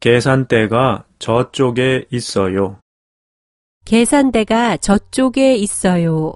계산대가 저쪽에 있어요. 계산대가 저쪽에 있어요.